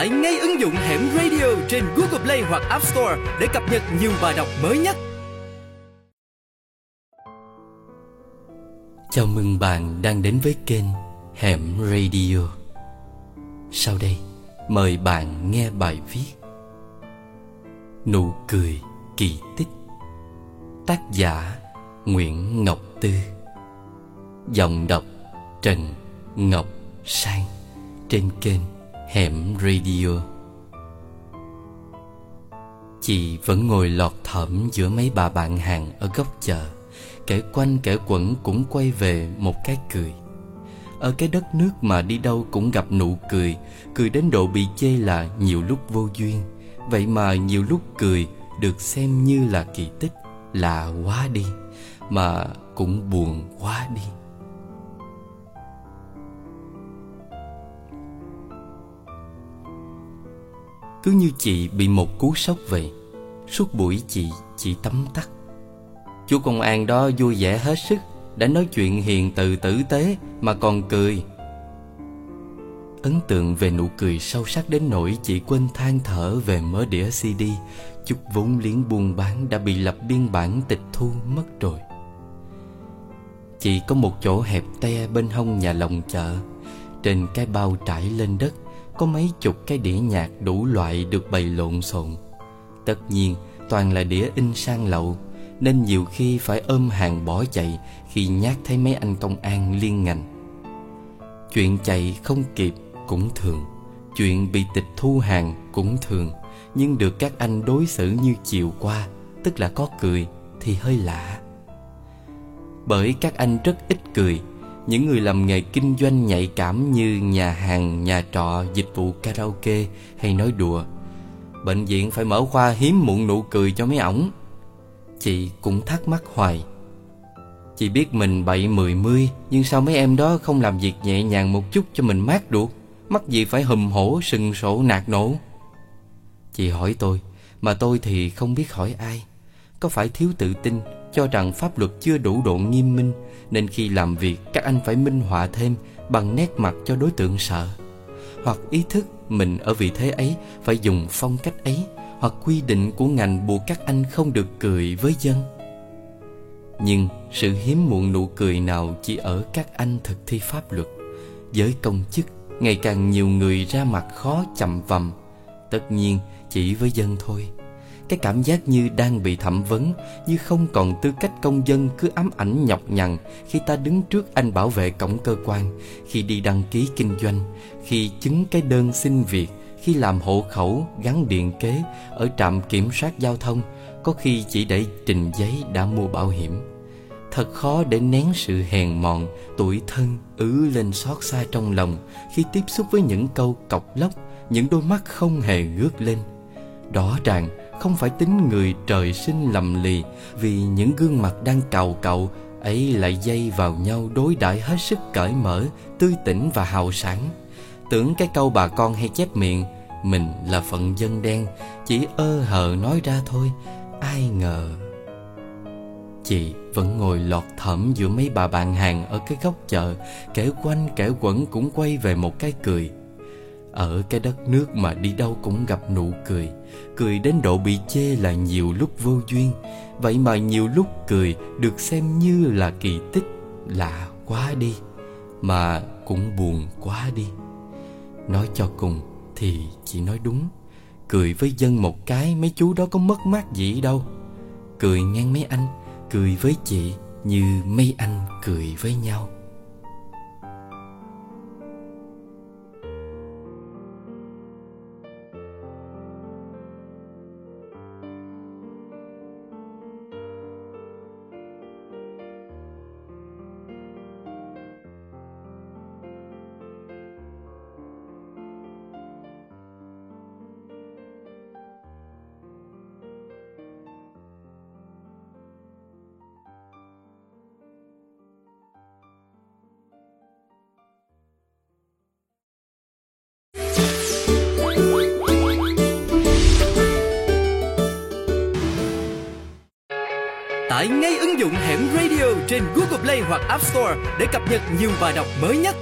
Tải ngay ứng dụng Hẻm Radio trên Google Play hoặc App Store để cập nhật nhiều bài đọc mới nhất. Chào mừng bạn đang đến với kênh Hẻm Radio. Sau đây, mời bạn nghe bài viết Nụ cười kỳ tích Tác giả Nguyễn Ngọc Tư Giọng đọc Trần Ngọc Sang Trên kênh Hẻm Radio. Chị vẫn ngồi lọt thỏm giữa mấy bà bạn hàng ở góc chợ. Kẻ quanh kẻ quẩn cũng quay về một cái cười. Ở cái đất nước mà đi đâu cũng gặp nụ cười Cười đến độ bị chê là nhiều lúc vô duyên. Vậy mà nhiều lúc cười được xem như là kỳ tích, Là quá đi, Mà cũng buồn quá đi. Cứ như chị bị một cú sốc vậy Suốt buổi chị chỉ tắm tắt Chú công an đó vui vẻ hết sức, Đã nói chuyện hiền từ tử tế Mà còn cười. Ấn tượng về nụ cười sâu sắc đến nỗi Chị quên than thở về mớ đĩa CD Chút vốn liếng buôn bán Đã bị lập biên bản tịch thu mất rồi. Chị có một chỗ hẹp te bên hông nhà lồng chợ, Trên cái bao trải lên đất có mấy chục cái đĩa nhạc đủ loại được bày lộn xộn. Tất nhiên, toàn là đĩa in sang lậu, Nên nhiều khi phải ôm hàng bỏ chạy Khi nhát thấy mấy anh công an liên ngành. Chuyện chạy không kịp cũng thường, Chuyện bị tịch thu hàng cũng thường, Nhưng được các anh đối xử như chiều qua, Tức là có cười thì hơi lạ. Bởi các anh rất ít cười những người làm nghề kinh doanh nhạy cảm như nhà hàng, nhà trọ, dịch vụ karaoke hay nói đùa. Bệnh viện phải mở khoa hiếm muộn nụ cười cho mấy ổng. Chị cũng thắc mắc hoài. Chị biết mình bậy mười mươi Nhưng sao mấy em đó không làm việc nhẹ nhàng một chút cho mình mát được? Mắc gì phải hùm hổ sừng sổ nạt nổ? Chị hỏi tôi Mà tôi thì không biết hỏi ai. Có phải thiếu tự tin cho rằng pháp luật chưa đủ độ nghiêm minh, nên khi làm việc, các anh phải minh họa thêm Bằng nét mặt cho đối tượng sợ. Hoặc ý thức mình ở vị thế ấy Phải dùng phong cách ấy, Hoặc quy định của ngành buộc các anh không được cười với dân. Nhưng sự hiếm muộn nụ cười nào Chỉ ở các anh thực thi pháp luật. Với công chức, Ngày càng nhiều người ra mặt khó chậm vầm Tất nhiên chỉ với dân thôi cái cảm giác như đang bị thẩm vấn, Như không còn tư cách công dân, cứ ám ảnh nhọc nhằn Khi ta đứng trước anh bảo vệ cổng cơ quan, Khi đi đăng ký kinh doanh, Khi chứng cái đơn xin việc, Khi làm hộ khẩu, gắn điện kế, Ở trạm kiểm soát giao thông, Có khi chỉ để trình giấy đã mua bảo hiểm. Thật khó để nén sự hèn mọn, Tuổi thân ứ lên xót xa trong lòng Khi tiếp xúc với những câu cọc lóc, Những đôi mắt không hề ngước lên. Rõ ràng không phải tính người trời sinh lầm lì, vì những gương mặt đang cào cậu, ấy lại dây vào nhau đối đãi hết sức cởi mở, tươi tỉnh và hào sảng. Tưởng cái câu bà con hay chép miệng, mình là phận dân đen, chỉ ơ hờ nói ra thôi, ai ngờ. Chị vẫn ngồi lọt thỏm giữa mấy bà bạn hàng ở cái góc chợ, kẻ quanh kẻ quẩn cũng quay về một cái cười ở cái đất nước mà đi đâu cũng gặp nụ cười. Cười đến độ bị chê là nhiều lúc vô duyên. Vậy mà nhiều lúc cười được xem như là kỳ tích, Lạ quá đi, Mà cũng buồn quá đi. Nói cho cùng thì chỉ nói đúng, Cười với dân một cái mấy chú đó có mất mát gì đâu. Cười ngang mấy anh, Cười với chị như mấy anh cười với nhau. Tải ngay ứng dụng Hẻm Radio trên Google Play hoặc App Store để cập nhật nhiều bài đọc mới nhất.